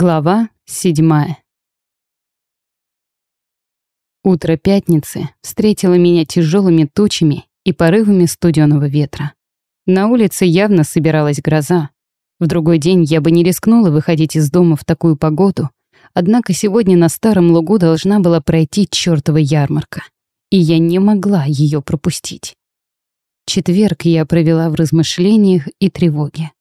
Глава седьмая. Утро пятницы встретило меня тяжелыми тучами и порывами студеного ветра. На улице явно собиралась гроза. В другой день я бы не рискнула выходить из дома в такую погоду, однако сегодня на старом лугу должна была пройти чертова ярмарка, и я не могла ее пропустить. Четверг я провела в размышлениях и тревоге.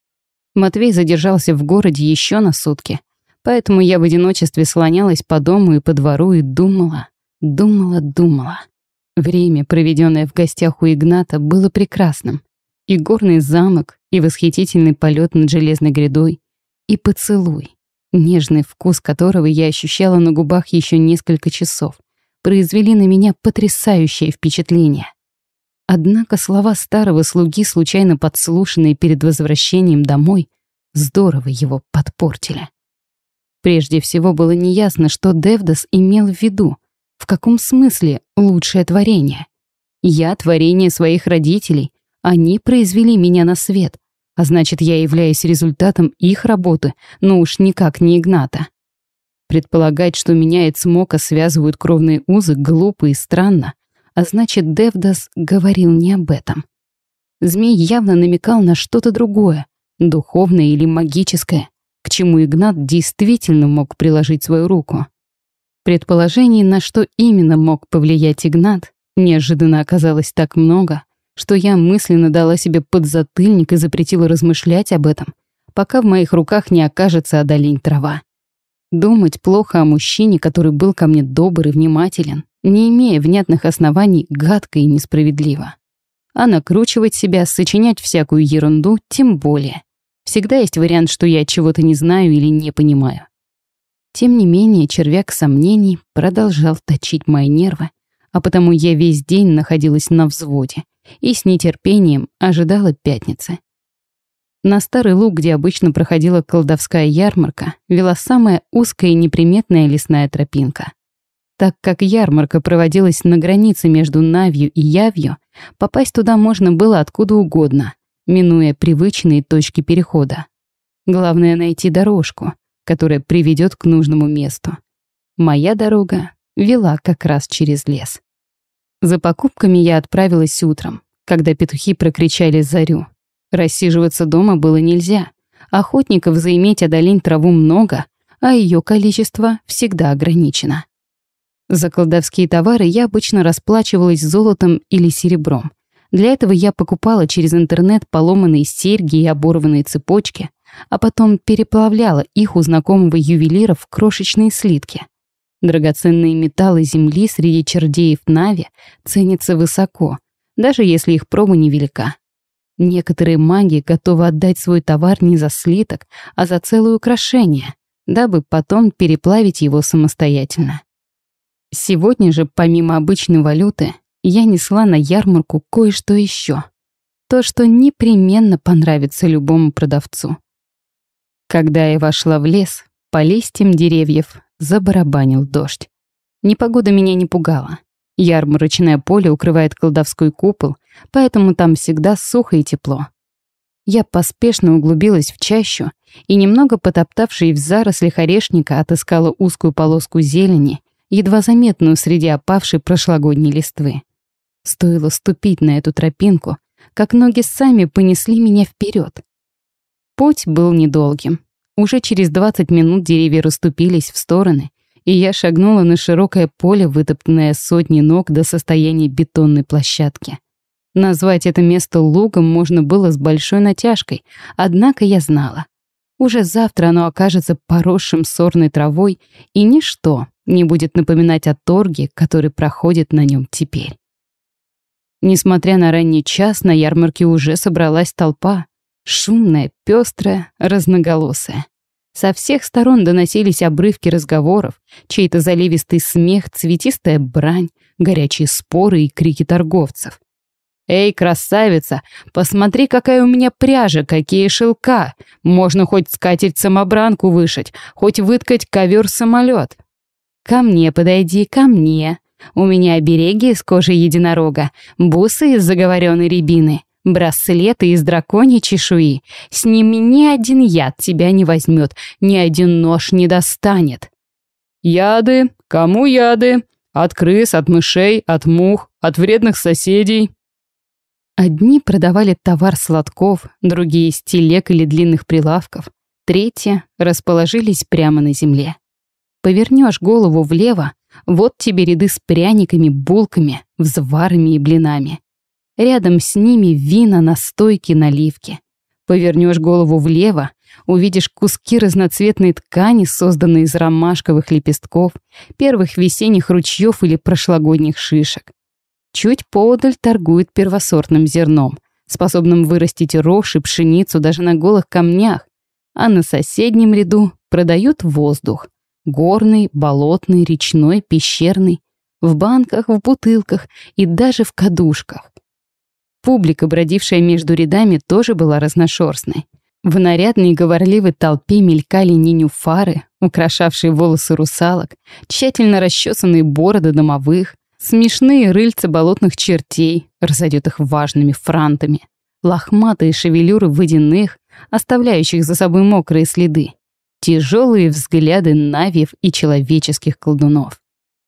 Матвей задержался в городе еще на сутки — Поэтому я в одиночестве слонялась по дому и по двору и думала, думала, думала. Время, проведенное в гостях у Игната, было прекрасным. И горный замок, и восхитительный полет над железной грядой, и поцелуй, нежный вкус которого я ощущала на губах еще несколько часов, произвели на меня потрясающее впечатление. Однако слова старого слуги, случайно подслушанные перед возвращением домой, здорово его подпортили. Прежде всего было неясно, что Девдас имел в виду. В каком смысле лучшее творение? Я — творение своих родителей. Они произвели меня на свет. А значит, я являюсь результатом их работы, но уж никак не Игната. Предполагать, что меня и Цмока связывают кровные узы, глупо и странно. А значит, Девдас говорил не об этом. Змей явно намекал на что-то другое, духовное или магическое к чему Игнат действительно мог приложить свою руку. Предположений, на что именно мог повлиять Игнат, неожиданно оказалось так много, что я мысленно дала себе подзатыльник и запретила размышлять об этом, пока в моих руках не окажется одолень трава. Думать плохо о мужчине, который был ко мне добр и внимателен, не имея внятных оснований, гадко и несправедливо. А накручивать себя, сочинять всякую ерунду, тем более. Всегда есть вариант, что я чего-то не знаю или не понимаю. Тем не менее, червяк сомнений продолжал точить мои нервы, а потому я весь день находилась на взводе и с нетерпением ожидала пятницы. На старый луг, где обычно проходила колдовская ярмарка, вела самая узкая и неприметная лесная тропинка. Так как ярмарка проводилась на границе между Навью и Явью, попасть туда можно было откуда угодно, минуя привычные точки перехода. Главное — найти дорожку, которая приведет к нужному месту. Моя дорога вела как раз через лес. За покупками я отправилась утром, когда петухи прокричали зарю. Рассиживаться дома было нельзя. Охотников заиметь одолень траву много, а ее количество всегда ограничено. За колдовские товары я обычно расплачивалась золотом или серебром, для этого я покупала через интернет поломанные серьги и оборванные цепочки, а потом переплавляла их у знакомого ювелира в крошечные слитки. Драгоценные металлы земли среди чердеев Нави ценятся высоко, даже если их проба невелика. Некоторые маги готовы отдать свой товар не за слиток, а за целое украшение, дабы потом переплавить его самостоятельно. Сегодня же, помимо обычной валюты, я несла на ярмарку кое-что еще. То, что непременно понравится любому продавцу. Когда я вошла в лес, по листьям деревьев забарабанил дождь. Непогода меня не пугала. Ярмарочное поле укрывает колдовской купол, поэтому там всегда сухо и тепло. Я поспешно углубилась в чащу и, немного потоптавшись в зарослях орешника, отыскала узкую полоску зелени, едва заметную среди опавшей прошлогодней листвы. Стоило ступить на эту тропинку, как ноги сами понесли меня вперед. Путь был недолгим. Уже через 20 минут деревья расступились в стороны, и я шагнула на широкое поле, вытоптанное сотни ног до состояния бетонной площадки. Назвать это место лугом можно было с большой натяжкой, однако я знала. Уже завтра оно окажется поросшим сорной травой, и ничто не будет напоминать о торге, который проходит на нем теперь. Несмотря на ранний час, на ярмарке уже собралась толпа. Шумная, пестрая, разноголосая. Со всех сторон доносились обрывки разговоров, чей-то заливистый смех, цветистая брань, горячие споры и крики торговцев. «Эй, красавица, посмотри, какая у меня пряжа, какие шелка! Можно хоть скатерть-самобранку вышить, хоть выткать ковер-самолет!» «Ко мне подойди, ко мне!» У меня обереги из кожи единорога, бусы из заговоренной рябины, Браслеты из драконьей чешуи. С ними ни один яд тебя не возьмет, ни один нож не достанет. Яды? Кому яды? От крыс, от мышей, от мух, от вредных соседей. Одни продавали товар сладков, другие с телег или длинных прилавков, третьи расположились прямо на земле. Повернешь голову влево, вот тебе ряды с пряниками, булками, взварами и блинами. Рядом с ними вина, настойки, наливки. Повернешь голову влево, увидишь куски разноцветной ткани, созданные из ромашковых лепестков, первых весенних ручьев или прошлогодних шишек. Чуть поодаль торгуют первосортным зерном, способным вырастить рожь и пшеницу даже на голых камнях, а на соседнем ряду продают воздух. Горный, болотный, речной, пещерный. В банках, в бутылках и даже в кадушках. Публика, бродившая между рядами, тоже была разношерстной. В нарядной говорливой толпе мелькали нинюфары, украшавшие волосы русалок, тщательно расчесанные бороды домовых, смешные рыльца болотных чертей, разодетых важными франтами, лохматые шевелюры водяных, оставляющих за собой мокрые следы, тяжелые взгляды навьев и человеческих колдунов.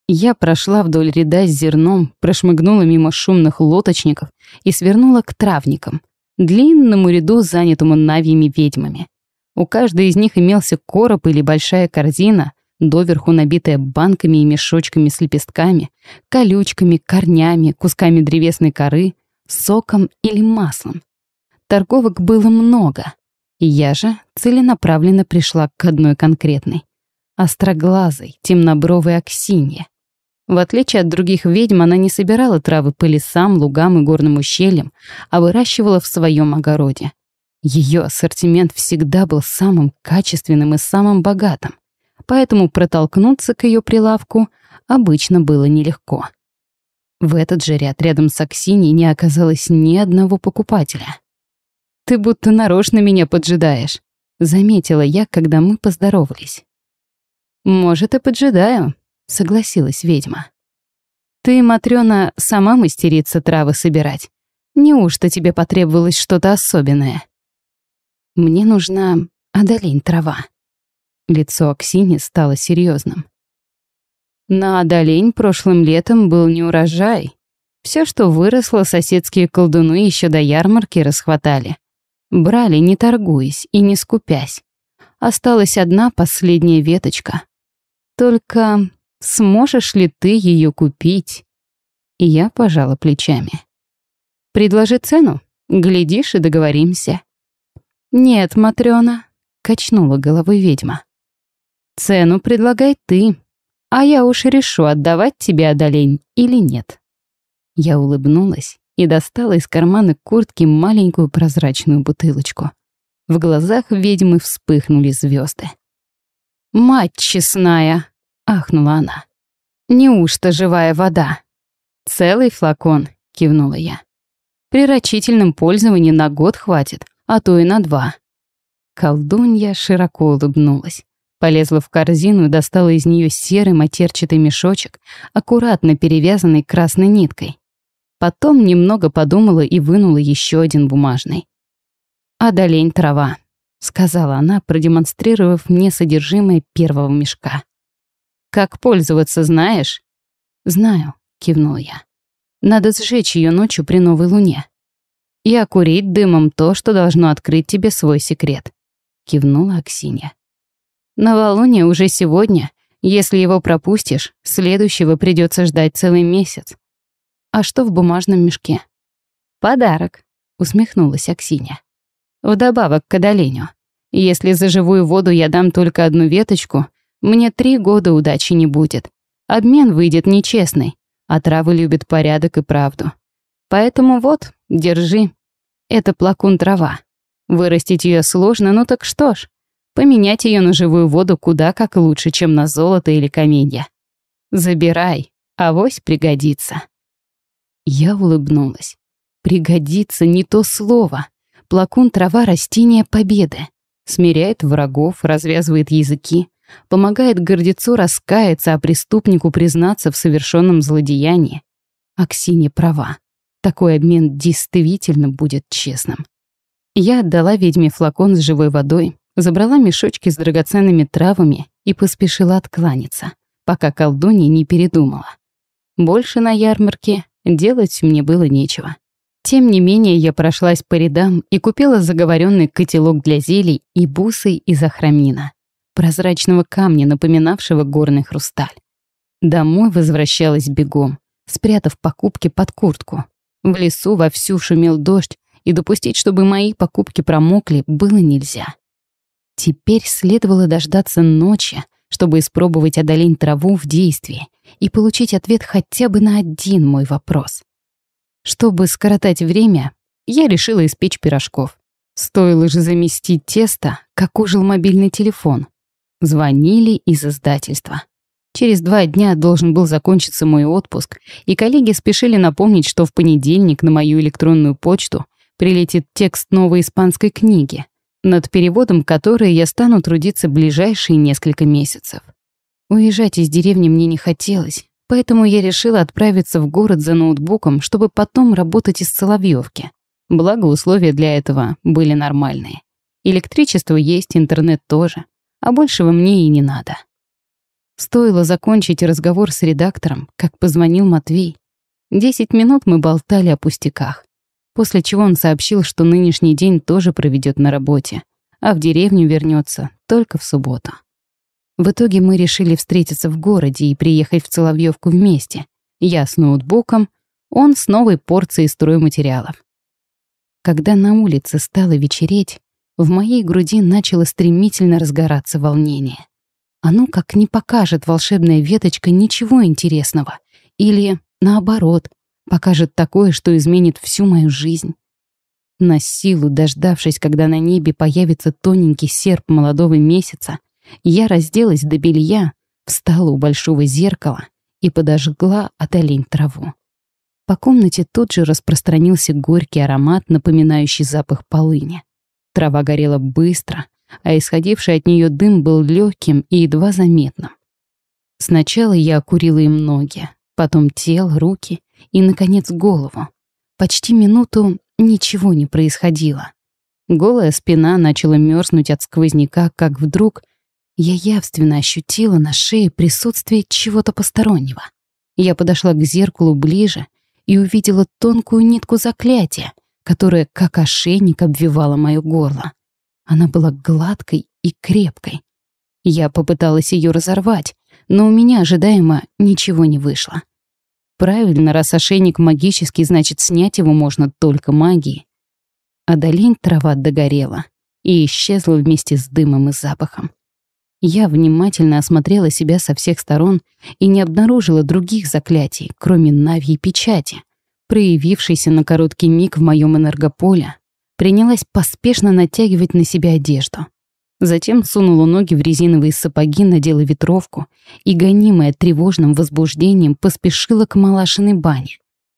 Я прошла вдоль ряда с зерном, прошмыгнула мимо шумных лоточников и свернула к травникам, длинному ряду, занятому навьями ведьмами. У каждой из них имелся короб или большая корзина, доверху набитая банками и мешочками с лепестками, колючками, корнями, кусками древесной коры, соком или маслом. Торговок было много, я же целенаправленно пришла к одной конкретной. Остроглазой, темнобровой Аксинье. В отличие от других ведьм, она не собирала травы по лесам, лугам и горным ущельям, а выращивала в своем огороде. Ее ассортимент всегда был самым качественным и самым богатым, поэтому протолкнуться к ее прилавку обычно было нелегко. В этот же ряд рядом с Аксиней не оказалось ни одного покупателя. «Ты будто нарочно меня поджидаешь», — заметила я, когда мы поздоровались. «Может, и поджидаю», — согласилась ведьма. «Ты, Матрёна, сама мастерица травы собирать. Неужто тебе потребовалось что-то особенное?» «Мне нужна одолень трава». Лицо Аксини стало серьезным. На одолень прошлым летом был неурожай. Все, что выросло, соседские колдуны еще до ярмарки расхватали. Брали, не торгуясь и не скупясь. Осталась одна последняя веточка. Только сможешь ли ты ее купить? И я пожала плечами. Предложи цену, глядишь и договоримся. Нет, Матрёна, качнула головой ведьма. Цену предлагай ты, а я уж решу, отдавать тебе одолень или нет. Я улыбнулась и достала из кармана куртки маленькую прозрачную бутылочку. В глазах ведьмы вспыхнули звезды. «Мать честная!» — ахнула она. «Неужто живая вода?» «Целый флакон», — кивнула я. «При рачительном пользовании на год хватит, а то и на два». Колдунья широко улыбнулась. Полезла в корзину и достала из нее серый матерчатый мешочек, аккуратно перевязанный красной ниткой. Потом немного подумала и вынула еще один бумажный. «Одолень трава», — сказала она, продемонстрировав мне содержимое первого мешка. «Как пользоваться знаешь?» «Знаю», — кивнула я. «Надо сжечь ее ночью при новой луне. И окурить дымом то, что должно открыть тебе свой секрет», — кивнула Аксинья. «Новолуние уже сегодня. Если его пропустишь, следующего придется ждать целый месяц. А что в бумажном мешке? Подарок, усмехнулась Аксинья. Вдобавок к одолению. Если за живую воду я дам только одну веточку, мне три года удачи не будет. Обмен выйдет нечестный, а травы любят порядок и правду. Поэтому вот, держи. Это плакун трава. Вырастить ее сложно, ну так что ж. Поменять ее на живую воду куда как лучше, чем на золото или каменья. Забирай, авось пригодится. Я улыбнулась. Пригодится не то слово. Плакун трава растения победы. Смиряет врагов, развязывает языки, помогает гордецу раскаяться, а преступнику признаться в совершенном злодеянии. Аксинья права. такой обмен действительно будет честным. Я отдала ведьме флакон с живой водой, забрала мешочки с драгоценными травами и поспешила откланяться, пока колдунья не передумала. Больше на ярмарке делать мне было нечего. Тем не менее, я прошлась по рядам и купила заговоренный котелок для зелий и бусы из ахрамина, прозрачного камня, напоминавшего горный хрусталь. Домой возвращалась бегом, спрятав покупки под куртку. В лесу вовсю шумел дождь, и допустить, чтобы мои покупки промокли, было нельзя. Теперь следовало дождаться ночи, чтобы испробовать одолень траву в действии и получить ответ хотя бы на один мой вопрос. Чтобы скоротать время, я решила испечь пирожков. Стоило же заместить тесто, как ужил мобильный телефон. Звонили из издательства. Через два дня должен был закончиться мой отпуск, и коллеги спешили напомнить, что в понедельник на мою электронную почту прилетит текст новой испанской книги, над переводом которой я стану трудиться ближайшие несколько месяцев. Уезжать из деревни мне не хотелось, поэтому я решила отправиться в город за ноутбуком, чтобы потом работать из Соловьевки. Благо, условия для этого были нормальные. Электричество есть, интернет тоже, а большего мне и не надо. Стоило закончить разговор с редактором, как позвонил Матвей. Десять минут мы болтали о пустяках, после чего он сообщил, что нынешний день тоже проведет на работе, а в деревню вернется только в субботу. В итоге мы решили встретиться в городе и приехать в Соловьевку вместе. Я с ноутбуком, он с новой порцией стройматериалов. Когда на улице стало вечереть, в моей груди начало стремительно разгораться волнение. Оно как не покажет волшебная веточка ничего интересного. Или, наоборот, покажет такое, что изменит всю мою жизнь. На силу, дождавшись, когда на небе появится тоненький серп молодого месяца, я разделась до белья, встала у большого зеркала и подожгла от олень траву. По комнате тут же распространился горький аромат, напоминающий запах полыни. Трава горела быстро, а исходивший от нее дым был легким и едва заметным. Сначала я окурила им ноги, потом тело, руки и, наконец, голову. Почти минуту ничего не происходило. Голая спина начала мерзнуть от сквозняка, как вдруг я явственно ощутила на шее присутствие чего-то постороннего. Я подошла к зеркалу ближе и увидела тонкую нитку заклятия, которая, как ошейник, обвивала мое горло. Она была гладкой и крепкой. Я попыталась ее разорвать, но у меня ожидаемо ничего не вышло. Правильно, раз ошейник магический, значит, снять его можно только магией. А долень трава догорела и исчезла вместе с дымом и запахом. Я внимательно осмотрела себя со всех сторон и не обнаружила других заклятий, кроме Навьей печати, проявившейся на короткий миг в моем энергополе, принялась поспешно натягивать на себя одежду. Затем сунула ноги в резиновые сапоги, надела ветровку и, гонимая тревожным возбуждением, поспешила к Малашиной бане.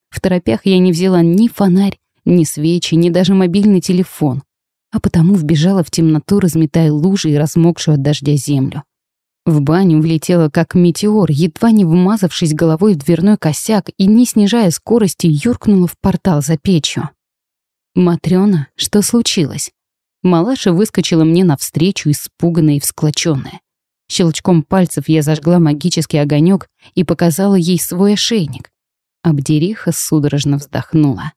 В торопях я не взяла ни фонарь, ни свечи, ни даже мобильный телефон, а потому вбежала в темноту, разметая лужи и размокшую от дождя землю. В баню влетела как метеор, едва не вмазавшись головой в дверной косяк и, не снижая скорости, юркнула в портал за печью. «Матрёна, что случилось?» Малаша выскочила мне навстречу, испуганная и всклоченная. Щелчком пальцев я зажгла магический огонек и показала ей свой ошейник. Абдериха судорожно вздохнула.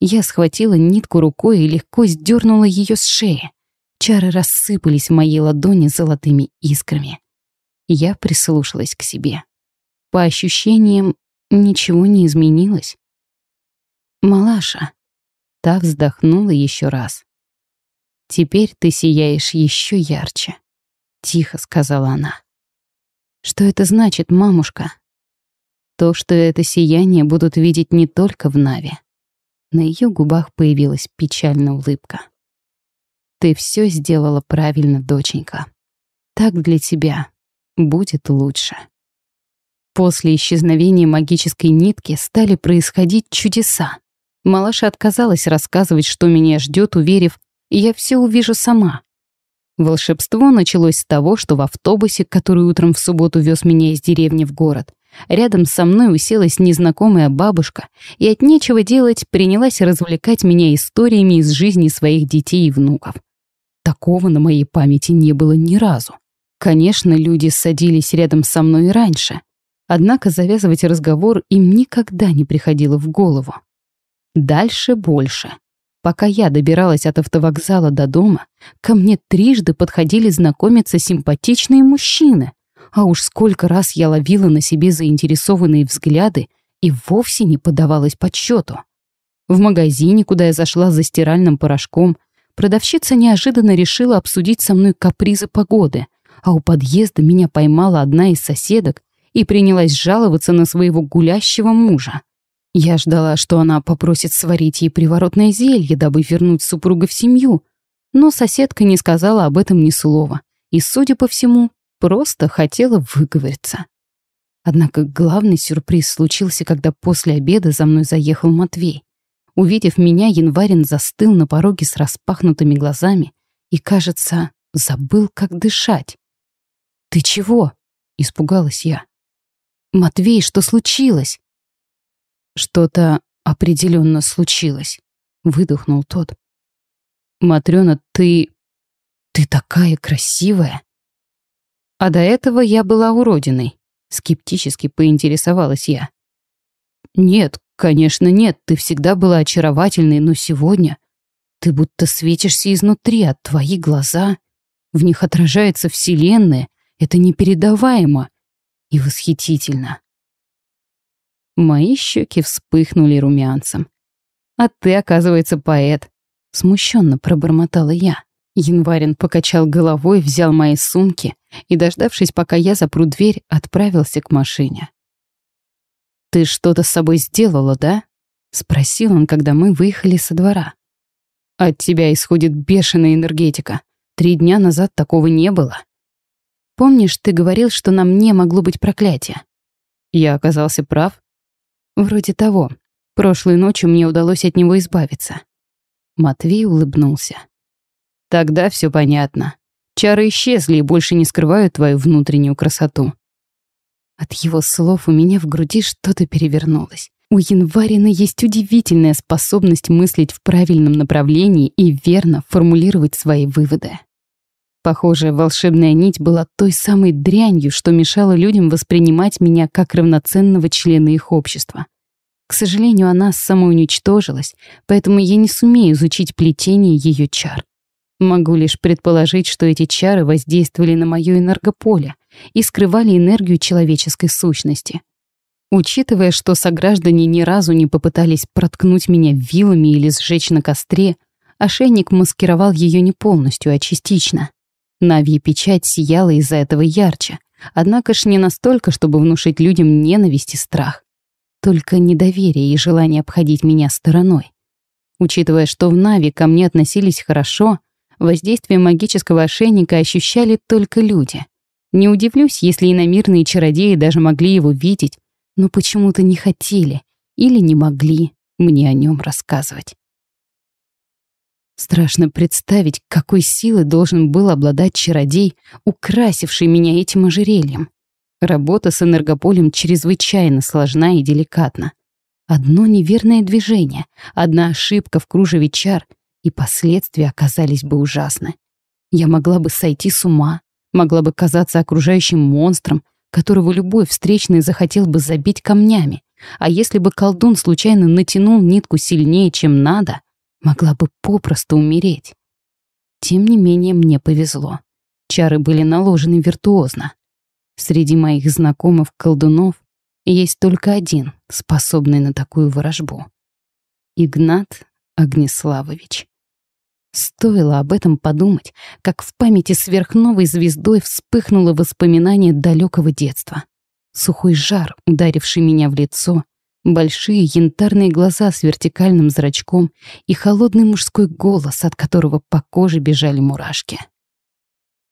Я схватила нитку рукой и легко сдернула ее с шеи. Чары рассыпались в моей ладони золотыми искрами. Я прислушалась к себе. По ощущениям, ничего не изменилось. «Малаша», Та вздохнула еще раз. «Теперь ты сияешь еще ярче», — тихо сказала она. «Что это значит, мамушка?» То, что это сияние будут видеть не только в Наве. На ее губах появилась печальная улыбка. «Ты все сделала правильно, доченька. Так для тебя будет лучше». После исчезновения магической нитки стали происходить чудеса. Малаша отказалась рассказывать, что меня ждет, уверив, я все увижу сама. Волшебство началось с того, что в автобусе, который утром в субботу вез меня из деревни в город, рядом со мной уселась незнакомая бабушка и от нечего делать принялась развлекать меня историями из жизни своих детей и внуков. Такого на моей памяти не было ни разу. Конечно, люди садились рядом со мной раньше, однако завязывать разговор им никогда не приходило в голову. Дальше больше. Пока я добиралась от автовокзала до дома, ко мне трижды подходили знакомиться симпатичные мужчины, а уж сколько раз я ловила на себе заинтересованные взгляды и вовсе не подавалась подсчету. В магазине, куда я зашла за стиральным порошком, продавщица неожиданно решила обсудить со мной капризы погоды, а у подъезда меня поймала одна из соседок и принялась жаловаться на своего гулящего мужа. Я ждала, что она попросит сварить ей приворотное зелье, дабы вернуть супруга в семью, но соседка не сказала об этом ни слова и, судя по всему, просто хотела выговориться. Однако главный сюрприз случился, когда после обеда за мной заехал Матвей. Увидев меня, январин застыл на пороге с распахнутыми глазами и, кажется, забыл, как дышать. «Ты чего?» — испугалась я. «Матвей, что случилось?» «Что-то определенно случилось», — выдохнул тот. «Матрёна, ты... ты такая красивая!» А до этого я была уродиной. Скептически поинтересовалась я. Нет, конечно, нет, ты всегда была очаровательной, но сегодня ты будто светишься изнутри, а твои глаза... В них отражается вселенная, это непередаваемо и восхитительно. Мои щеки вспыхнули румянцем. «А ты, оказывается, поэт», — смущенно пробормотала я. Январин покачал головой, взял мои сумки и, дождавшись, пока я запру дверь, отправился к машине. «Ты что-то с собой сделала, да?» — спросил он, когда мы выехали со двора. «От тебя исходит бешеная энергетика. Три дня назад такого не было. Помнишь, ты говорил, что на мне могло быть проклятие?» Я оказался прав. Вроде того. Прошлой ночью мне удалось от него избавиться. Матвей улыбнулся. Тогда все понятно. Чары исчезли и больше не скрывают твою внутреннюю красоту. От его слов у меня в груди что-то перевернулось. У Январина есть удивительная способность мыслить в правильном направлении и верно формулировать свои выводы. Похоже, волшебная нить была той самой дрянью, что мешала людям воспринимать меня как равноценного члена их общества. К сожалению, она самоуничтожилась, поэтому я не сумею изучить плетение ее чар. Могу лишь предположить, что эти чары воздействовали на моё энергополе и скрывали энергию человеческой сущности. Учитывая, что сограждане ни разу не попытались проткнуть меня вилами или сжечь на костре, ошейник маскировал ее не полностью, а частично. Навья печать сияла из-за этого ярче, однако ж не настолько, чтобы внушить людям ненависть и страх. Только недоверие и желание обходить меня стороной. Учитывая, что в Нави ко мне относились хорошо, Воздействие магического ошейника ощущали только люди. Не удивлюсь, если иномирные чародеи даже могли его видеть, но почему-то не хотели или не могли мне о нем рассказывать. Страшно представить, какой силой должен был обладать чародей, украсивший меня этим ожерельем. Работа с энергополем чрезвычайно сложна и деликатна. Одно неверное движение, одна ошибка в кружеве чар, и последствия оказались бы ужасны. Я могла бы сойти с ума, могла бы казаться окружающим монстром, которого любой встречный захотел бы забить камнями, а если бы колдун случайно натянул нитку сильнее, чем надо, могла бы попросту умереть. Тем не менее, мне повезло. Чары были наложены виртуозно. Среди моих знакомых колдунов есть только один, способный на такую ворожбу. Игнат Огнеславович. Стоило об этом подумать, как в памяти сверхновой звездой вспыхнуло воспоминание далекого детства. Сухой жар, ударивший меня в лицо, большие янтарные глаза с вертикальным зрачком и холодный мужской голос, от которого по коже бежали мурашки.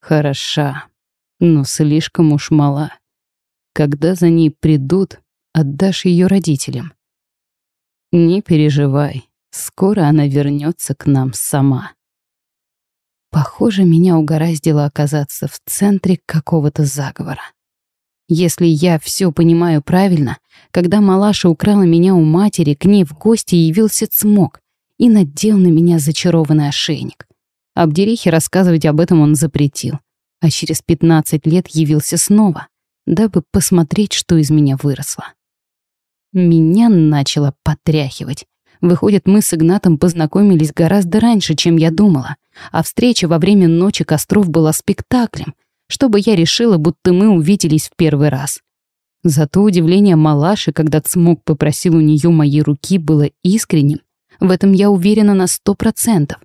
Хороша, но слишком уж мала. Когда за ней придут, отдашь ее родителям. Не переживай, скоро она вернется к нам сама. Похоже, меня угораздило оказаться в центре какого-то заговора. Если я все понимаю правильно, когда Малаша украла меня у матери, к ней в гости явился цмок и надел на меня зачарованный ошейник. Абдерихе рассказывать об этом он запретил, а через 15 лет явился снова, дабы посмотреть, что из меня выросло. Меня начало потряхивать. Выходит, мы с Игнатом познакомились гораздо раньше, чем я думала, а встреча во время ночи костров была спектаклем, чтобы я решила, будто мы увиделись в первый раз. Зато удивление Малаши, когда Цмок попросил у нее моей руки, было искренним. В этом я уверена на сто процентов.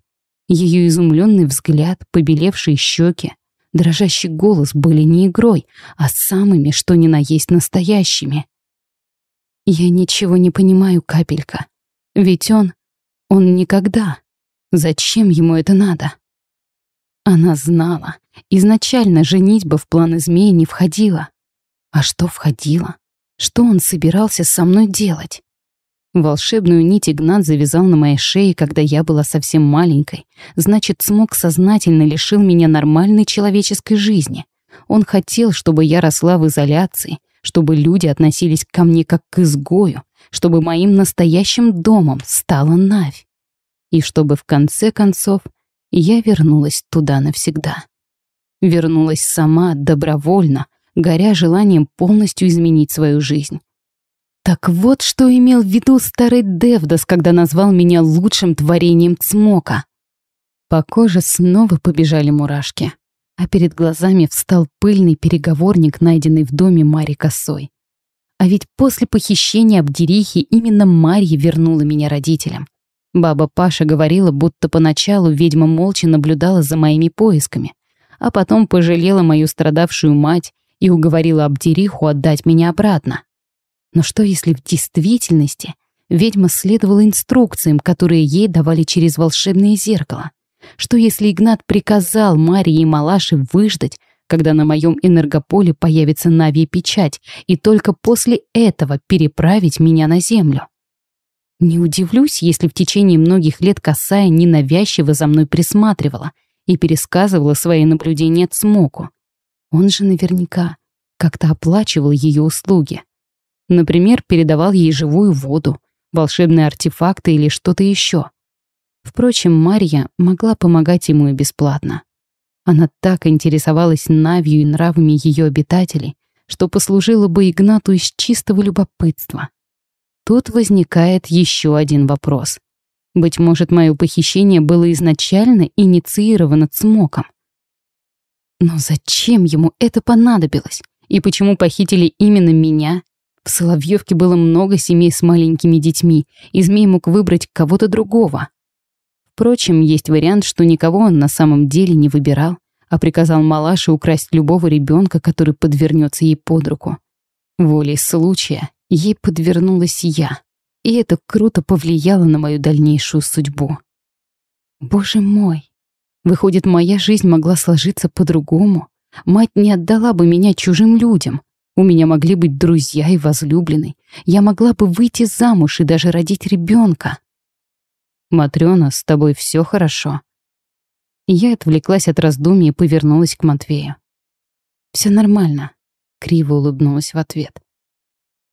Ее изумленный взгляд, побелевшие щеки, дрожащий голос были не игрой, а самыми, что ни на есть настоящими. Я ничего не понимаю, капелька. Ведь он... он никогда. Зачем ему это надо? Она знала. Изначально женитьба в план змеи не входила. А что входило? Что он собирался со мной делать? Волшебную нить Игнат завязал на моей шее, когда я была совсем маленькой. Значит, смог сознательно лишил меня нормальной человеческой жизни. Он хотел, чтобы я росла в изоляции, чтобы люди относились ко мне как к изгою, чтобы моим настоящим домом стала Навь. И чтобы в конце концов я вернулась туда навсегда. Вернулась сама, добровольно, горя желанием полностью изменить свою жизнь. Так вот, что имел в виду старый Девдас, когда назвал меня лучшим творением Цмока. По коже снова побежали мурашки, а перед глазами встал пыльный переговорник, найденный в доме Мари Косой. А ведь после похищения Абдерихи именно Марья вернула меня родителям. Баба Паша говорила, будто поначалу ведьма молча наблюдала за моими поисками, а потом пожалела мою страдавшую мать и уговорила Абдериху отдать меня обратно. Но что если в действительности ведьма следовала инструкциям, которые ей давали через волшебное зеркало? Что если Игнат приказал Марии и Малаше выждать, когда на моем энергополе появится Нави печать, и только после этого переправить меня на землю. Не удивлюсь, если в течение многих лет Касая ненавязчиво за мной присматривала и пересказывала свои наблюдения Цмоку. Он же наверняка как-то оплачивал ее услуги. Например, передавал ей живую воду, волшебные артефакты или что-то еще. Впрочем, Марья могла помогать ему и бесплатно. Она так интересовалась Навью и нравами ее обитателей, что послужила бы Игнату из чистого любопытства. Тут возникает еще один вопрос. Быть может, мое похищение было изначально инициировано Цмоком. Но зачем ему это понадобилось? И почему похитили именно меня? В Соловьевке было много семей с маленькими детьми, и Змей мог выбрать кого-то другого. Впрочем, есть вариант, что никого он на самом деле не выбирал, а приказал Малаше украсть любого ребенка, который подвернется ей под руку. Волей случая ей подвернулась я, и это круто повлияло на мою дальнейшую судьбу. Боже мой! Выходит, моя жизнь могла сложиться по-другому. Мать не отдала бы меня чужим людям. У меня могли быть друзья и возлюбленный. Я могла бы выйти замуж и даже родить ребенка. Матрёна, с тобой все хорошо?» Я отвлеклась от раздумий и повернулась к Матвею. Все нормально», — криво улыбнулась в ответ.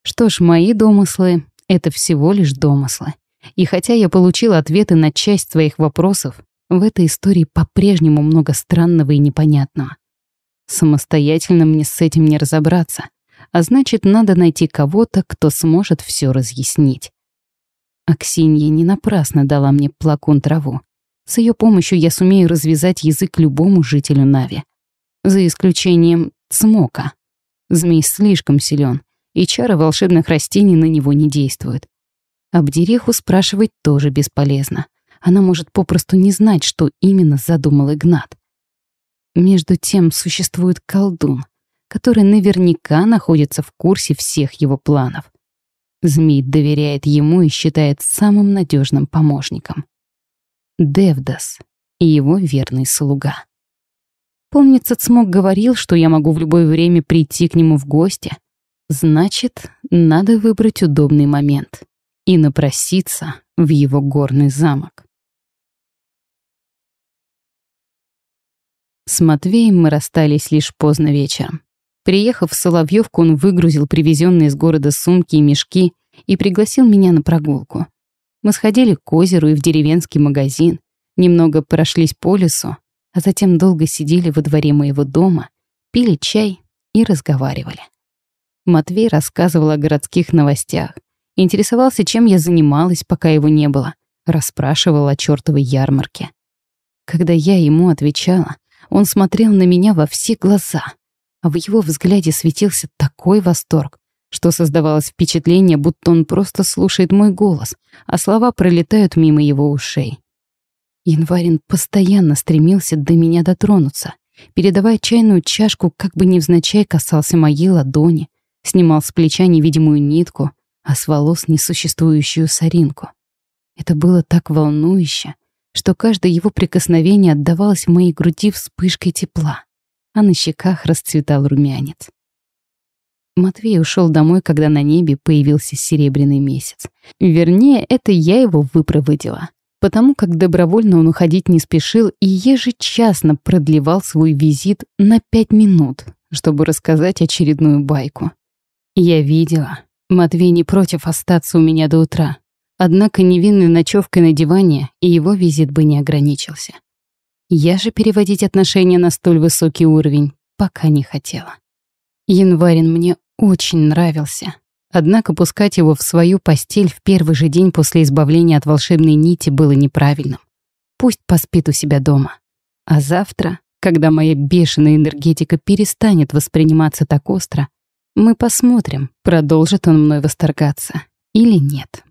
«Что ж, мои домыслы — это всего лишь домыслы. И хотя я получила ответы на часть своих вопросов, в этой истории по-прежнему много странного и непонятного. Самостоятельно мне с этим не разобраться, а значит, надо найти кого-то, кто сможет все разъяснить. Аксинья не напрасно дала мне плакун траву. С ее помощью я сумею развязать язык любому жителю Нави. За исключением Цмока. Змей слишком силен, и чары волшебных растений на него не действуют. Абдереху спрашивать тоже бесполезно. Она может попросту не знать, что именно задумал Игнат. Между тем существует колдун, который наверняка находится в курсе всех его планов. Змей доверяет ему и считает самым надежным помощником. Девдас и его верный слуга. Помнится, Цмок говорил, что я могу в любое время прийти к нему в гости. Значит, надо выбрать удобный момент и напроситься в его горный замок. С Матвеем мы расстались лишь поздно вечером. Приехав в Соловьевку, он выгрузил привезенные из города сумки и мешки и пригласил меня на прогулку. Мы сходили к озеру и в деревенский магазин, немного прошлись по лесу, а затем долго сидели во дворе моего дома, пили чай и разговаривали. Матвей рассказывал о городских новостях, интересовался, чем я занималась, пока его не было, расспрашивал о чертовой ярмарке. Когда я ему отвечала, он смотрел на меня во все глаза, а в его взгляде светился такой восторг, что создавалось впечатление, будто он просто слушает мой голос, а слова пролетают мимо его ушей. Январин постоянно стремился до меня дотронуться, передавая чайную чашку, как бы невзначай касался моей ладони, снимал с плеча невидимую нитку, а с волос несуществующую соринку. Это было так волнующе, что каждое его прикосновение отдавалось в моей груди вспышкой тепла, а на щеках расцветал румянец. Матвей ушел домой, когда на небе появился серебряный месяц. Вернее, это я его выпроводила. Потому как добровольно он уходить не спешил и ежечасно продлевал свой визит на пять минут, чтобы рассказать очередную байку. Я видела. Матвей не против остаться у меня до утра. Однако невинной ночевкой на диване и его визит бы не ограничился. Я же переводить отношения на столь высокий уровень пока не хотела. Январин мне очень нравился. Однако пускать его в свою постель в первый же день после избавления от волшебной нити было неправильным. Пусть поспит у себя дома. А завтра, когда моя бешеная энергетика перестанет восприниматься так остро, мы посмотрим, продолжит он мной восторгаться или нет.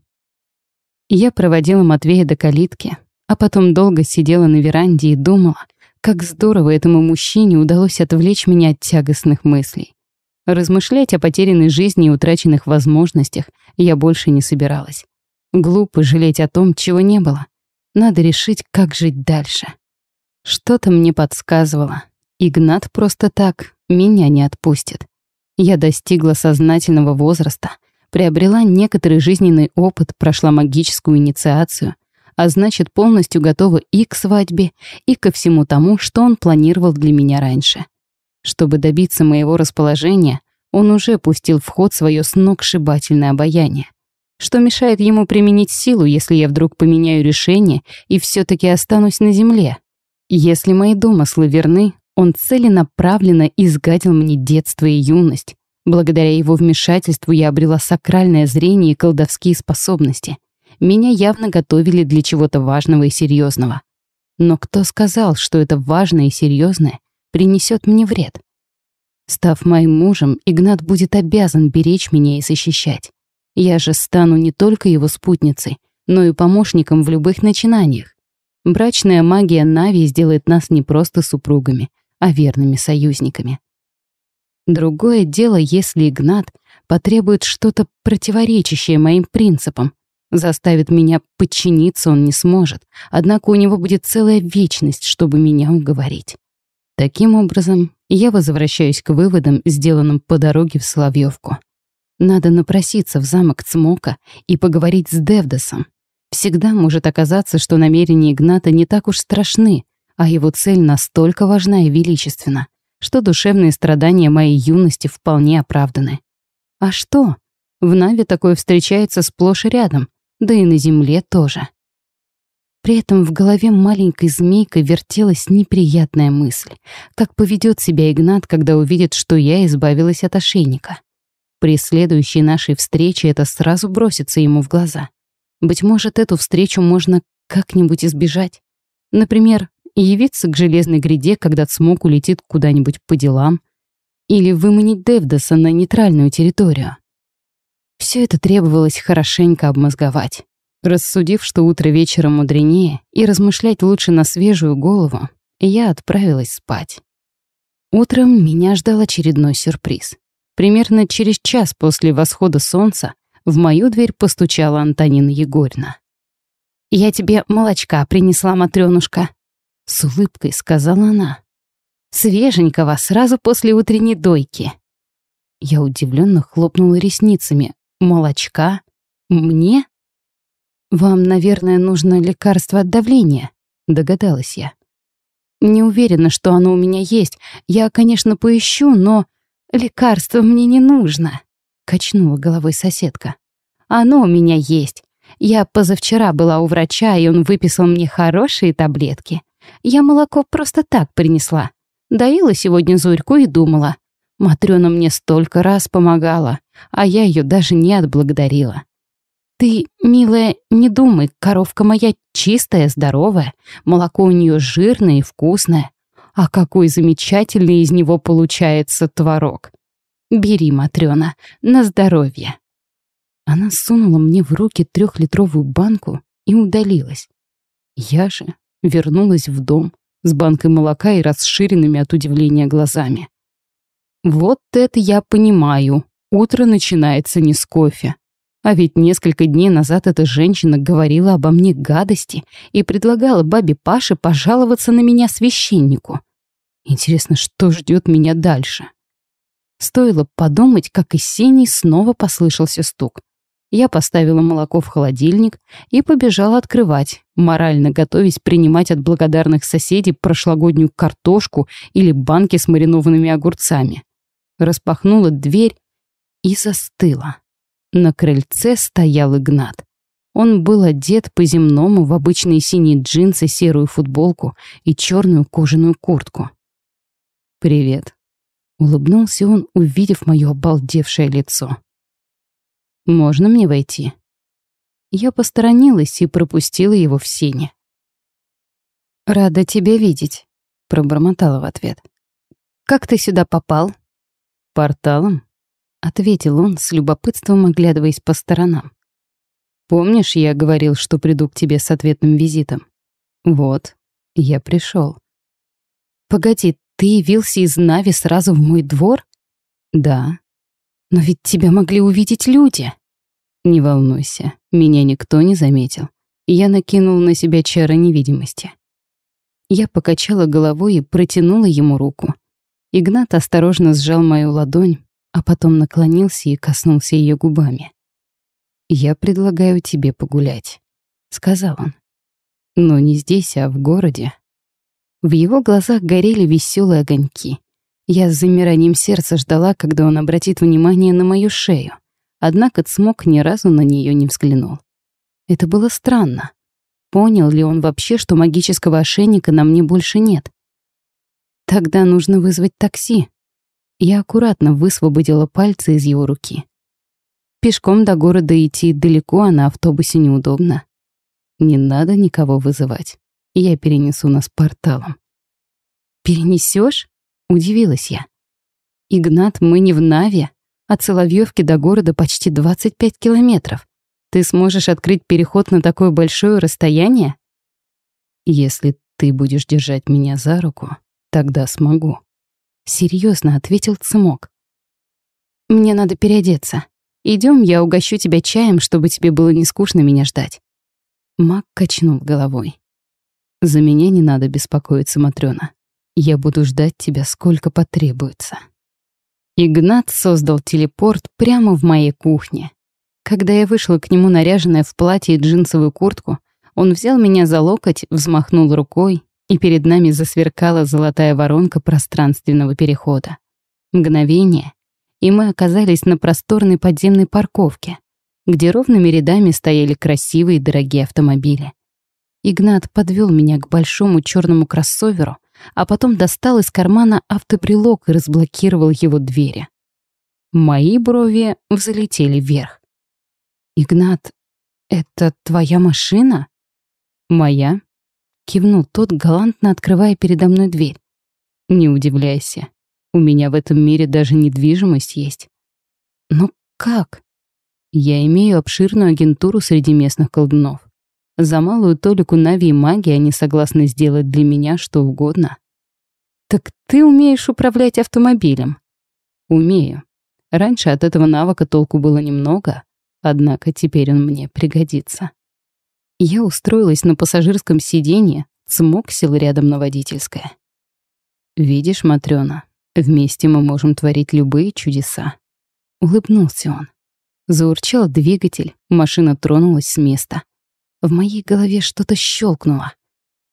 Я проводила Матвея до калитки, а потом долго сидела на веранде и думала, как здорово этому мужчине удалось отвлечь меня от тягостных мыслей. Размышлять о потерянной жизни и утраченных возможностях я больше не собиралась. Глупо жалеть о том, чего не было. Надо решить, как жить дальше. Что-то мне подсказывало. Игнат просто так меня не отпустит. Я достигла сознательного возраста, приобрела некоторый жизненный опыт, прошла магическую инициацию, а значит, полностью готова и к свадьбе, и ко всему тому, что он планировал для меня раньше. Чтобы добиться моего расположения, он уже пустил в ход свое сногсшибательное обаяние. Что мешает ему применить силу, если я вдруг поменяю решение и все таки останусь на земле? Если мои домыслы верны, он целенаправленно изгадил мне детство и юность. Благодаря его вмешательству я обрела сакральное зрение и колдовские способности. Меня явно готовили для чего-то важного и серьезного. Но кто сказал, что это важное и серьезное принесет мне вред. Став моим мужем, Игнат будет обязан беречь меня и защищать. Я же стану не только его спутницей, но и помощником в любых начинаниях. Брачная магия Нави сделает нас не просто супругами, а верными союзниками. Другое дело, если Игнат потребует что-то противоречащее моим принципам. Заставит меня подчиниться он не сможет, однако у него будет целая вечность, чтобы меня уговорить. Таким образом, я возвращаюсь к выводам, сделанным по дороге в Соловьевку. Надо напроситься в замок Цмока и поговорить с Девдосом. Всегда может оказаться, что намерения Игната не так уж страшны, а его цель настолько важна и величественна, что душевные страдания моей юности вполне оправданы. А что? В Наве такое встречается сплошь и рядом, да и на Земле тоже. При этом в голове маленькой змейкой вертелась неприятная мысль. Как поведет себя Игнат, когда увидит, что я избавилась от ошейника? При следующей нашей встрече это сразу бросится ему в глаза. Быть может, эту встречу можно как-нибудь избежать. Например, явиться к железной гряде, когда Цмок улетит куда-нибудь по делам. Или выманить Девдоса на нейтральную территорию. Все это требовалось хорошенько обмозговать. Рассудив, что утро вечера мудренее и размышлять лучше на свежую голову, я отправилась спать. Утром меня ждал очередной сюрприз. Примерно через час после восхода солнца в мою дверь постучала Антонина Егорьевна. «Я тебе молочка принесла, матрёнушка», — с улыбкой сказала она. «Свеженького, сразу после утренней дойки». Я удивленно хлопнула ресницами. «Молочка? Мне?» «Вам, наверное, нужно лекарство от давления», — догадалась я. «Не уверена, что оно у меня есть. Я, конечно, поищу, но лекарство мне не нужно», — качнула головой соседка. «Оно у меня есть. Я позавчера была у врача, и он выписал мне хорошие таблетки. Я молоко просто так принесла. Доила сегодня Зурьку и думала. Матрёна мне столько раз помогала, а я ее даже не отблагодарила. Ты, милая, не думай, коровка моя чистая, здоровая, молоко у нее жирное и вкусное. А какой замечательный из него получается творог. Бери, Матрёна, на здоровье. Она сунула мне в руки трехлитровую банку и удалилась. Я же вернулась в дом с банкой молока и расширенными от удивления глазами. Вот это я понимаю. Утро начинается не с кофе. А ведь несколько дней назад эта женщина говорила обо мне гадости и предлагала бабе Паше пожаловаться на меня священнику. Интересно, что ждет меня дальше? Стоило подумать, как из сеней снова послышался стук. Я поставила молоко в холодильник и побежала открывать, морально готовясь принимать от благодарных соседей прошлогоднюю картошку или банки с маринованными огурцами. Распахнула дверь и застыла. На крыльце стоял Игнат. Он был одет по-земному в обычные синие джинсы, серую футболку и черную кожаную куртку. «Привет», — улыбнулся он, увидев мое обалдевшее лицо. Можно мне войти?» Я посторонилась и пропустила его в сене. «Рада тебя видеть», — пробормотала в ответ. «Как ты сюда попал?» «Порталом», — ответил он с любопытством, оглядываясь по сторонам. «Помнишь, я говорил, что приду к тебе с ответным визитом? Вот, я пришел. «Погоди, ты явился из Нави сразу в мой двор?» «Да», но ведь тебя могли увидеть люди. Не волнуйся, меня никто не заметил. Я накинул на себя чары невидимости. Я покачала головой и протянула ему руку. Игнат осторожно сжал мою ладонь, а потом наклонился и коснулся ее губами. «Я предлагаю тебе погулять», — сказал он. «Но не здесь, а в городе». В его глазах горели веселые огоньки. Я с замиранием сердца ждала, когда он обратит внимание на мою шею. Однако Цмок ни разу на нее не взглянул. Это было странно. Понял ли он вообще, что магического ошейника на мне больше нет? Тогда нужно вызвать такси. Я аккуратно высвободила пальцы из его руки. Пешком до города идти далеко, а на автобусе неудобно. Не надо никого вызывать. Я перенесу нас порталом. Перенесешь? Удивилась я. «Игнат, мы не в Наве. От Соловьевки до города почти 25 километров. Ты сможешь открыть переход на такое большое расстояние?» «Если ты будешь держать меня за руку, тогда смогу», — серьезно ответил Цымок. «Мне надо переодеться. Идем, я угощу тебя чаем, чтобы тебе было не скучно меня ждать». Мак качнул головой. «За меня не надо беспокоиться, Матрёна. Я буду ждать тебя сколько потребуется. Игнат создал телепорт прямо в моей кухне. Когда я вышла к нему наряженная в платье и джинсовую куртку, он взял меня за локоть, взмахнул рукой, и перед нами засверкала золотая воронка пространственного перехода. Мгновение, и мы оказались на просторной подземной парковке, где ровными рядами стояли красивые дорогие автомобили. Игнат подвел меня к большому черному кроссоверу, а потом достал из кармана автоприлог и разблокировал его двери. Мои брови взлетели вверх. «Игнат, это твоя машина?» «Моя?» — кивнул тот, галантно открывая передо мной дверь. «Не удивляйся, у меня в этом мире даже недвижимость есть». «Но как?» «Я имею обширную агентуру среди местных колдунов. За малую толику Нави и магии они согласны сделать для меня что угодно. Так ты умеешь управлять автомобилем? Умею. Раньше от этого навыка толку было немного, однако теперь он мне пригодится. Я устроилась на пассажирском сиденье, сел рядом на водительское. «Видишь, Матрёна, вместе мы можем творить любые чудеса». Улыбнулся он. Заурчал двигатель, машина тронулась с места. В моей голове что-то щелкнуло.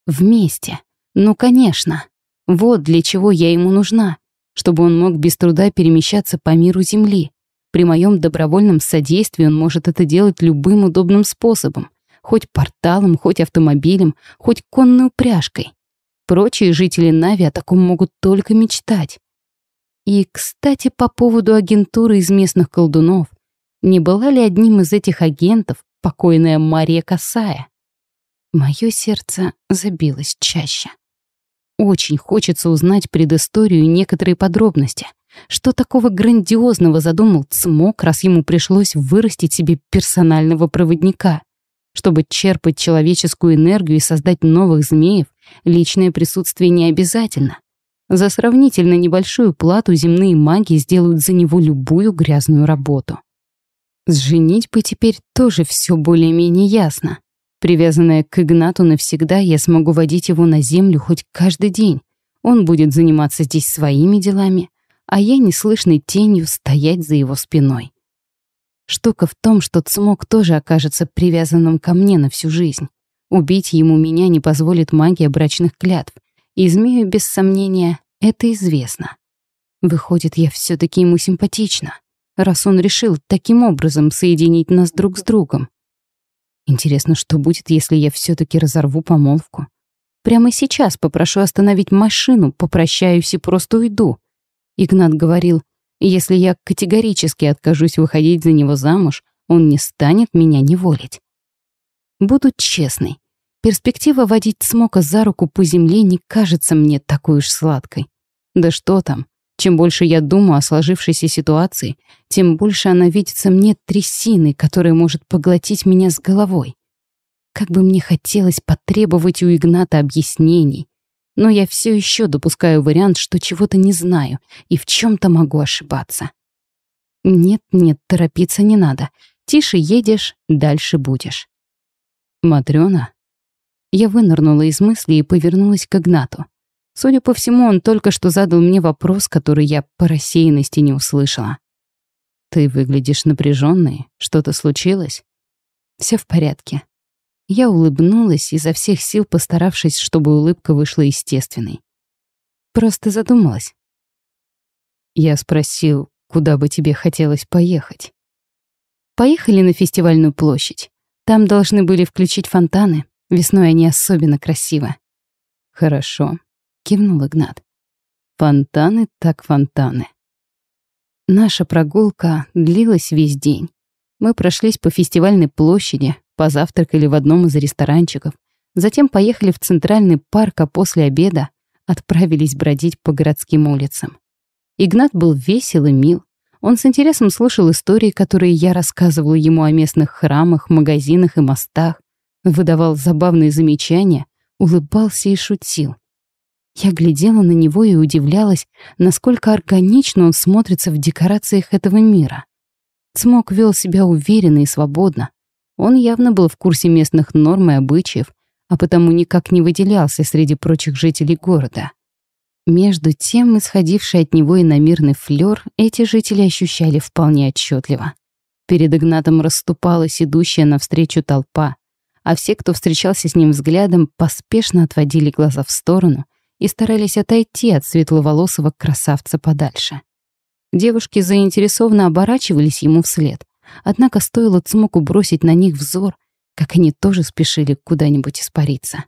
Вместе. Ну, конечно. Вот для чего я ему нужна. чтобы он мог без труда перемещаться по миру Земли. При моем добровольном содействии он может это делать любым удобным способом, хоть порталом, хоть автомобилем, хоть конной упряжкой. Прочие жители Нави о таком могут только мечтать. И, кстати, по поводу агентуры из местных колдунов. Не была ли одним из этих агентов покойная Мария Касая? Мое сердце забилось чаще. Очень хочется узнать предысторию и некоторые подробности. Что такого грандиозного задумал Цмок, раз ему пришлось вырастить себе персонального проводника? Чтобы черпать человеческую энергию и создать новых змеев, личное присутствие не обязательно. За сравнительно небольшую плату земные маги сделают за него любую грязную работу. С женитьбой теперь тоже все более-менее ясно. Привязанная к Игнату навсегда, я смогу водить его на землю хоть каждый день. Он будет заниматься здесь своими делами, а я неслышной тенью стоять за его спиной. Штука в том, что Цмок тоже окажется привязанным ко мне на всю жизнь. Убить ему меня не позволит магия брачных клятв, и змею, без сомнения, это известно. Выходит, я все таки ему симпатична, раз он решил таким образом соединить нас друг с другом. Интересно, что будет, если я все-таки разорву помолвку? Прямо сейчас попрошу остановить машину, попрощаюсь и просто уйду. Игнат говорил, если я категорически откажусь выходить за него замуж, он не станет меня неволить. Буду честной. Перспектива водить Смока за руку по земле не кажется мне такой уж сладкой. Да что там, чем больше я думаю о сложившейся ситуации, тем больше она видится мне трясиной, которая может поглотить меня с головой. Как бы мне хотелось потребовать у Игната объяснений, но я все еще допускаю вариант, что чего-то не знаю и в чем-то могу ошибаться. Нет, нет, торопиться не надо. Тише едешь, дальше будешь. Матрёна. Я вынырнула из мысли и повернулась к Игнату. Судя по всему, он только что задал мне вопрос, который я по рассеянности не услышала. «Ты выглядишь напряженной. Что-то случилось?» Все в порядке». Я улыбнулась, изо всех сил постаравшись, чтобы улыбка вышла естественной. Просто задумалась. Я спросил, куда бы тебе хотелось поехать. Поехали на фестивальную площадь. Там должны были включить фонтаны. Весной они особенно красивы. Хорошо кивнул Игнат. Фонтаны так фонтаны. Наша прогулка длилась весь день. Мы прошлись по фестивальной площади, позавтракали в одном из ресторанчиков, затем поехали в центральный парк, а после обеда отправились бродить по городским улицам. Игнат был весел и мил. Он с интересом слушал истории, которые я рассказывала ему о местных храмах, магазинах и мостах, выдавал забавные замечания, улыбался и шутил. Я глядела на него и удивлялась, насколько органично он смотрится в декорациях этого мира. Цмок вел себя уверенно и свободно. Он явно был в курсе местных норм и обычаев, а потому никак не выделялся среди прочих жителей города. Между тем, исходивший от него иномирный флёр, эти жители ощущали вполне отчетливо. Перед Игнатом расступалась идущая навстречу толпа, а все, кто встречался с ним взглядом, поспешно отводили глаза в сторону и старались отойти от светловолосого красавца подальше. Девушки заинтересованно оборачивались ему вслед, однако стоило Цмоку бросить на них взор, как они тоже спешили куда-нибудь испариться.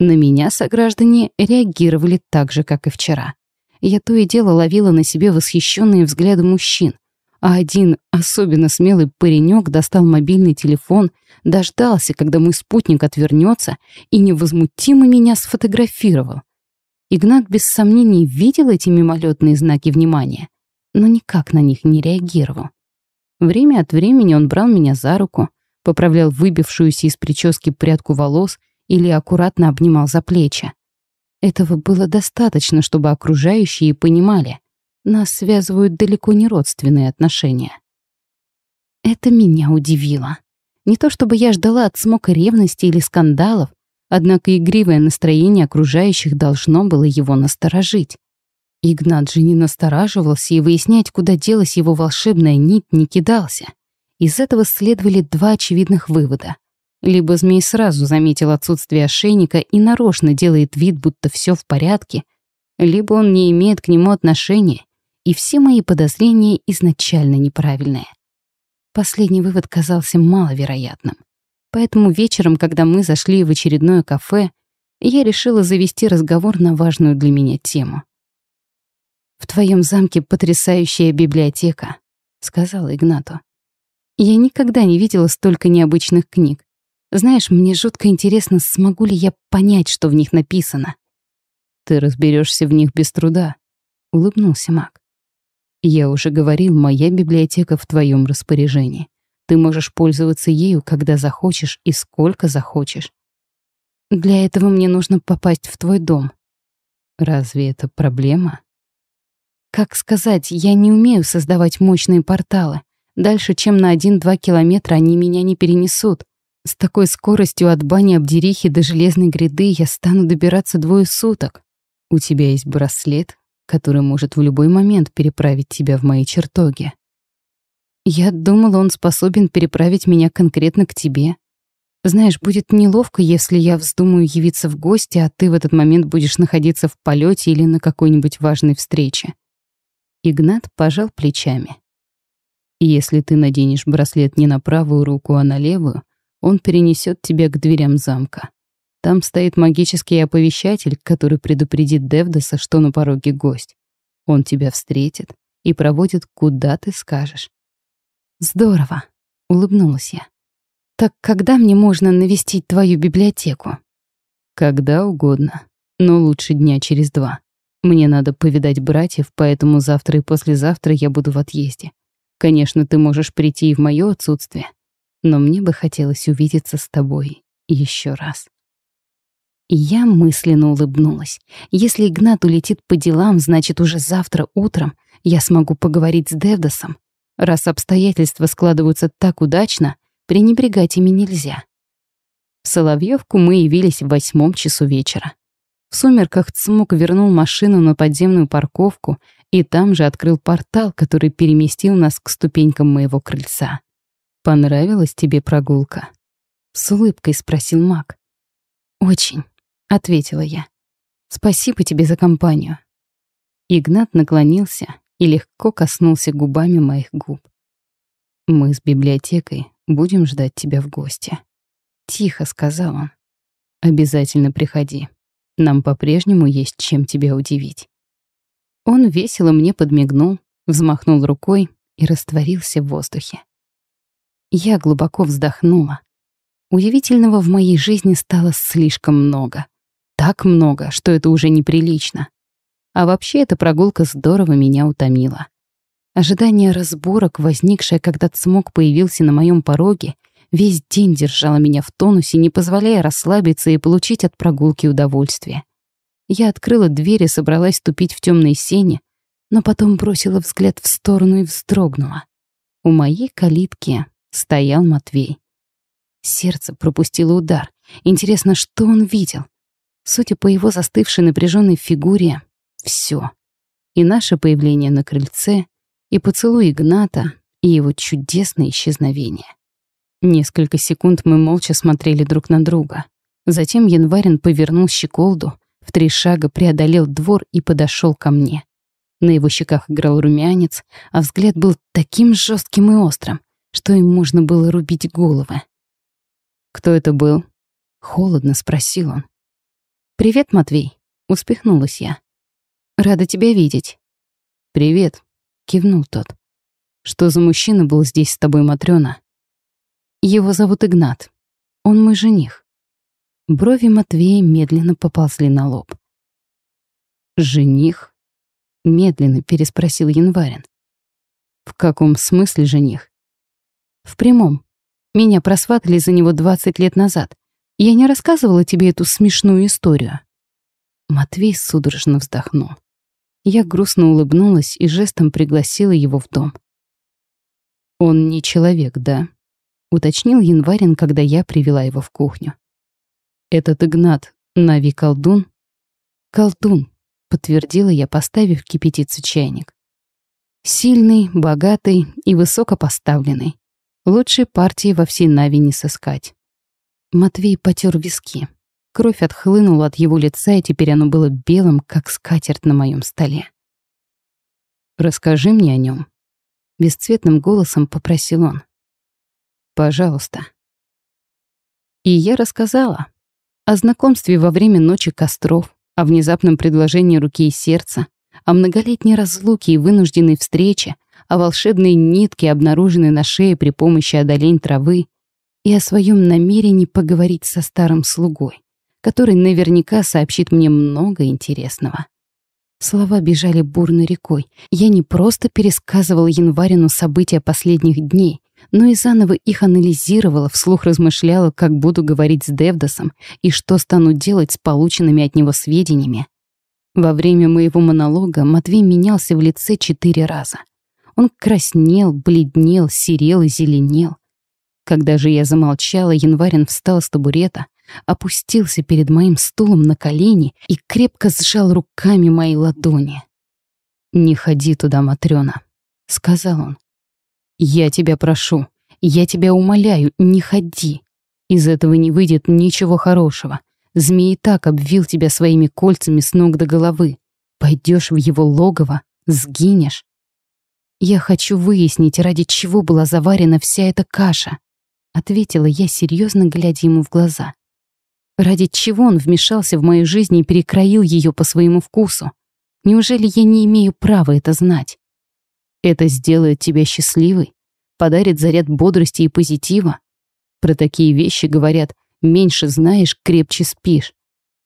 На меня сограждане реагировали так же, как и вчера. Я то и дело ловила на себе восхищенные взгляды мужчин, а один особенно смелый паренек достал мобильный телефон, дождался, когда мой спутник отвернется, и невозмутимо меня сфотографировал. Игнат без сомнений видел эти мимолетные знаки внимания, но никак на них не реагировал. Время от времени он брал меня за руку, поправлял выбившуюся из прически прядку волос или аккуратно обнимал за плечи. Этого было достаточно, чтобы окружающие понимали, нас связывают далеко не родственные отношения. Это меня удивило. Не то чтобы я ждала от смока ревности или скандалов, однако игривое настроение окружающих должно было его насторожить. Игнат же не настораживался и выяснять, куда делась его волшебная нить, не кидался. Из этого следовали два очевидных вывода. Либо змей сразу заметил отсутствие ошейника и нарочно делает вид, будто все в порядке, либо он не имеет к нему отношения, и все мои подозрения изначально неправильные. Последний вывод казался маловероятным. Поэтому вечером, когда мы зашли в очередное кафе, я решила завести разговор на важную для меня тему. «В твоем замке потрясающая библиотека», — сказала Игнату. «Я никогда не видела столько необычных книг. Знаешь, мне жутко интересно, смогу ли я понять, что в них написано». «Ты разберешься в них без труда», — улыбнулся Мак. «Я уже говорил, моя библиотека в твоем распоряжении. Ты можешь пользоваться ею, когда захочешь и сколько захочешь. Для этого мне нужно попасть в твой дом. Разве это проблема? Как сказать, я не умею создавать мощные порталы. Дальше, чем на 1-2 километра, они меня не перенесут. С такой скоростью от бани Абдерихи до Железной гряды я стану добираться двое суток. У тебя есть браслет, который может в любой момент переправить тебя в мои чертоги. Я думала, он способен переправить меня конкретно к тебе. Знаешь, будет неловко, если я вздумаю явиться в гости, а ты в этот момент будешь находиться в полете или на какой-нибудь важной встрече. Игнат пожал плечами. Если ты наденешь браслет не на правую руку, а на левую, он перенесет тебя к дверям замка. Там стоит магический оповещатель, который предупредит Девдоса, что на пороге гость. Он тебя встретит и проводит, куда ты скажешь. Здорово, улыбнулась я. Так когда мне можно навестить твою библиотеку? Когда угодно, но лучше дня через два. Мне надо повидать братьев, поэтому завтра и послезавтра я буду в отъезде. Конечно, ты можешь прийти и в моё отсутствие, но мне бы хотелось увидеться с тобой еще раз. Я мысленно улыбнулась. Если Игнат улетит по делам, значит, уже завтра утром я смогу поговорить с Девдосом. Раз обстоятельства складываются так удачно, пренебрегать ими нельзя. В Соловьевку мы явились в восьмом часу вечера. В сумерках Цмук вернул машину на подземную парковку и там же открыл портал, который переместил нас к ступенькам моего крыльца. «Понравилась тебе прогулка?» С улыбкой спросил Мак. «Очень», — ответила я. «Спасибо тебе за компанию». Игнат наклонился и легко коснулся губами моих губ. «Мы с библиотекой будем ждать тебя в гости», — тихо сказал он. «Обязательно приходи. Нам по-прежнему есть чем тебя удивить». Он весело мне подмигнул, взмахнул рукой и растворился в воздухе. Я глубоко вздохнула. Удивительного в моей жизни стало слишком много. Так много, что это уже неприлично. А вообще эта прогулка здорово меня утомила. Ожидание разборок, возникшее, когда Цмок появился на моем пороге, весь день держало меня в тонусе, не позволяя расслабиться и получить от прогулки удовольствие. Я открыла дверь и собралась ступить в темные сени, но потом бросила взгляд в сторону и вздрогнула. У моей калитки стоял Матвей. Сердце пропустило удар. Интересно, что он видел? Судя по его застывшей напряженной фигуре, все. И наше появление на крыльце, и поцелуй Игната, и его чудесное исчезновение. Несколько секунд мы молча смотрели друг на друга. Затем Январин повернул щеколду, в три шага преодолел двор и подошел ко мне. На его щеках играл румянец, а взгляд был таким жестким и острым, что им можно было рубить головы. «Кто это был?» — холодно спросил он. «Привет, Матвей», — успехнулась я. Рада тебя видеть». «Привет», — кивнул тот. «Что за мужчина был здесь с тобой, Матрёна?» «Его зовут Игнат. Он мой жених». Брови Матвея медленно поползли на лоб. «Жених?» — медленно переспросил Январин. «В каком смысле жених?» «В прямом. Меня просватали за него 20 лет назад. Я не рассказывала тебе эту смешную историю». Матвей судорожно вздохнул. Я грустно улыбнулась и жестом пригласила его в дом. «Он не человек, да?» — уточнил Январин, когда я привела его в кухню. «Этот Игнат Нави колдун?» «Колдун», — подтвердила я, поставив кипятиться чайник. «Сильный, богатый и высокопоставленный. Лучшей партии во всей Нави не сыскать». Матвей потер виски. Кровь отхлынула от его лица, и теперь оно было белым, как скатерть на моем столе. «Расскажи мне о нем», — бесцветным голосом попросил он. «Пожалуйста». И я рассказала о знакомстве во время ночи костров, о внезапном предложении руки и сердца, о многолетней разлуке и вынужденной встрече, о волшебной нитке, обнаруженной на шее при помощи одолень травы, и о своем намерении поговорить со старым слугой, который наверняка сообщит мне много интересного. Слова бежали бурной рекой. Я не просто пересказывала Январину события последних дней, но и заново их анализировала, вслух размышляла, как буду говорить с Девдосом и что стану делать с полученными от него сведениями. Во время моего монолога Матвей менялся в лице четыре раза. Он краснел, бледнел, серел и зеленел. Когда же я замолчала, Январин встал с табурета, опустился перед моим стулом на колени и крепко сжал руками мои ладони. «Не ходи туда, Матрёна», — сказал он. «Я тебя прошу, я тебя умоляю, не ходи. Из этого не выйдет ничего хорошего. Змей и так обвил тебя своими кольцами с ног до головы. Пойдешь в его логово, сгинешь. Я хочу выяснить, ради чего была заварена вся эта каша, ответила я, серьезно глядя ему в глаза. Ради чего он вмешался в мою жизнь и перекроил ее по своему вкусу? Неужели я не имею права это знать? Это сделает тебя счастливой, подарит заряд бодрости и позитива. Про такие вещи говорят «меньше знаешь, крепче спишь».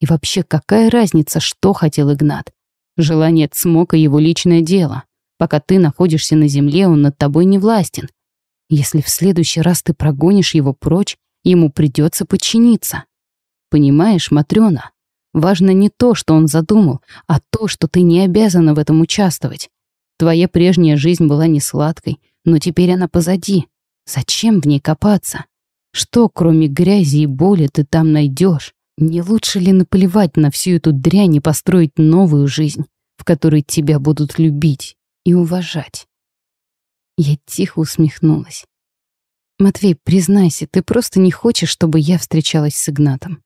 И вообще, какая разница, что хотел Игнат? Желание Цмока — его личное дело. Пока ты находишься на земле, он над тобой не властен. Если в следующий раз ты прогонишь его прочь, ему придется подчиниться. Понимаешь, Матрёна, важно не то, что он задумал, а то, что ты не обязана в этом участвовать. Твоя прежняя жизнь была не сладкой, но теперь она позади. Зачем в ней копаться? Что, кроме грязи и боли, ты там найдешь? Не лучше ли наплевать на всю эту дрянь и построить новую жизнь, в которой тебя будут любить и уважать? Я тихо усмехнулась. «Матвей, признайся, ты просто не хочешь, чтобы я встречалась с Игнатом?»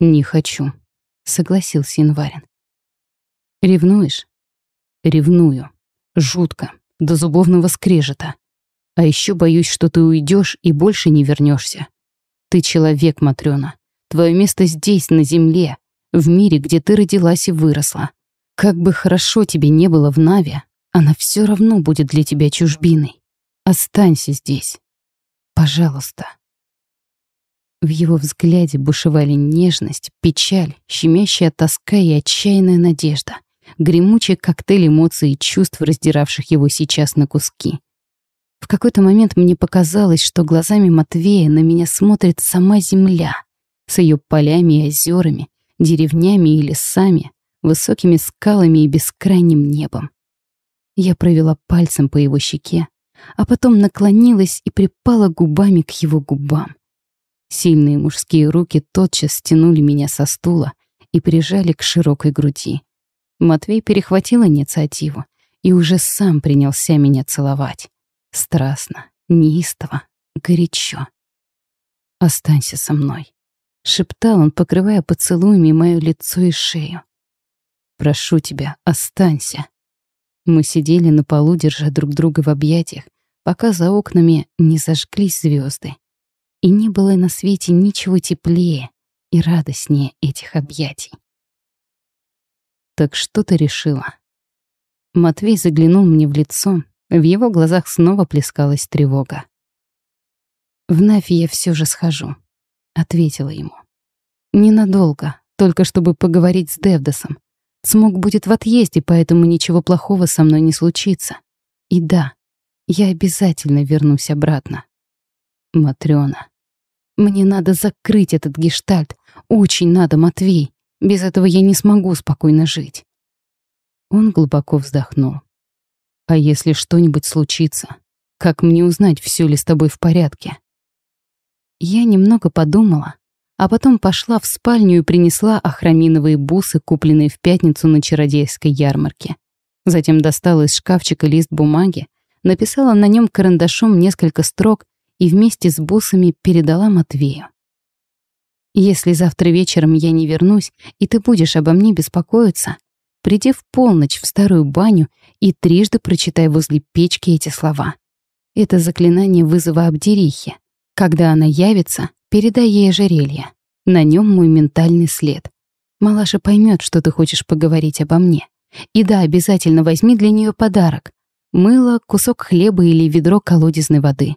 «Не хочу», — согласился Январин. «Ревнуешь?» «Ревную. Жутко. До зубовного скрежета. А еще боюсь, что ты уйдешь и больше не вернешься. Ты человек, Матрёна. Твое место здесь, на земле, в мире, где ты родилась и выросла. Как бы хорошо тебе не было в Наве, она все равно будет для тебя чужбиной. Останься здесь. Пожалуйста. В его взгляде бушевали нежность, печаль, щемящая тоска и отчаянная надежда, гремучий коктейль эмоций и чувств, раздиравших его сейчас на куски. В какой-то момент мне показалось, что глазами Матвея на меня смотрит сама земля с ее полями и озерами, деревнями и лесами, высокими скалами и бескрайним небом. Я провела пальцем по его щеке, а потом наклонилась и припала губами к его губам. Сильные мужские руки тотчас стянули меня со стула и прижали к широкой груди. Матвей перехватил инициативу и уже сам принялся меня целовать. Страстно, неистово, горячо. «Останься со мной», — шептал он, покрывая поцелуями мое лицо и шею. «Прошу тебя, останься». Мы сидели на полу, держа друг друга в объятиях, пока за окнами не зажглись звезды и не было на свете ничего теплее и радостнее этих объятий. «Так что ты решила?» Матвей заглянул мне в лицо, в его глазах снова плескалась тревога. «В Нафи я все же схожу», — ответила ему. «Ненадолго, только чтобы поговорить с Девдосом. Смог будет в отъезде, поэтому ничего плохого со мной не случится. И да, я обязательно вернусь обратно. Матрёна. Мне надо закрыть этот гештальт. Очень надо, Матвей. Без этого я не смогу спокойно жить. Он глубоко вздохнул. А если что-нибудь случится, как мне узнать, все ли с тобой в порядке? Я немного подумала, а потом пошла в спальню и принесла охроминовые бусы, купленные в пятницу на чародейской ярмарке. Затем достала из шкафчика лист бумаги, написала на нем карандашом несколько строк и вместе с бусами передала Матвею. Если завтра вечером я не вернусь, и ты будешь обо мне беспокоиться, приди в полночь в старую баню и трижды прочитай возле печки эти слова. Это заклинание вызова Абдерихи. Когда она явится, передай ей ожерелье. На нем мой ментальный след. Малаша поймет, что ты хочешь поговорить обо мне. И да, обязательно возьми для нее подарок. Мыло, кусок хлеба или ведро колодезной воды.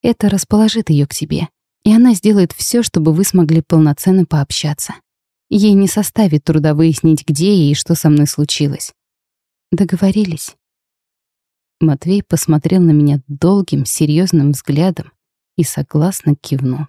Это расположит ее к себе, и она сделает все, чтобы вы смогли полноценно пообщаться. Ей не составит труда выяснить, где и что со мной случилось. Договорились. Матвей посмотрел на меня долгим, серьезным взглядом и согласно кивнул.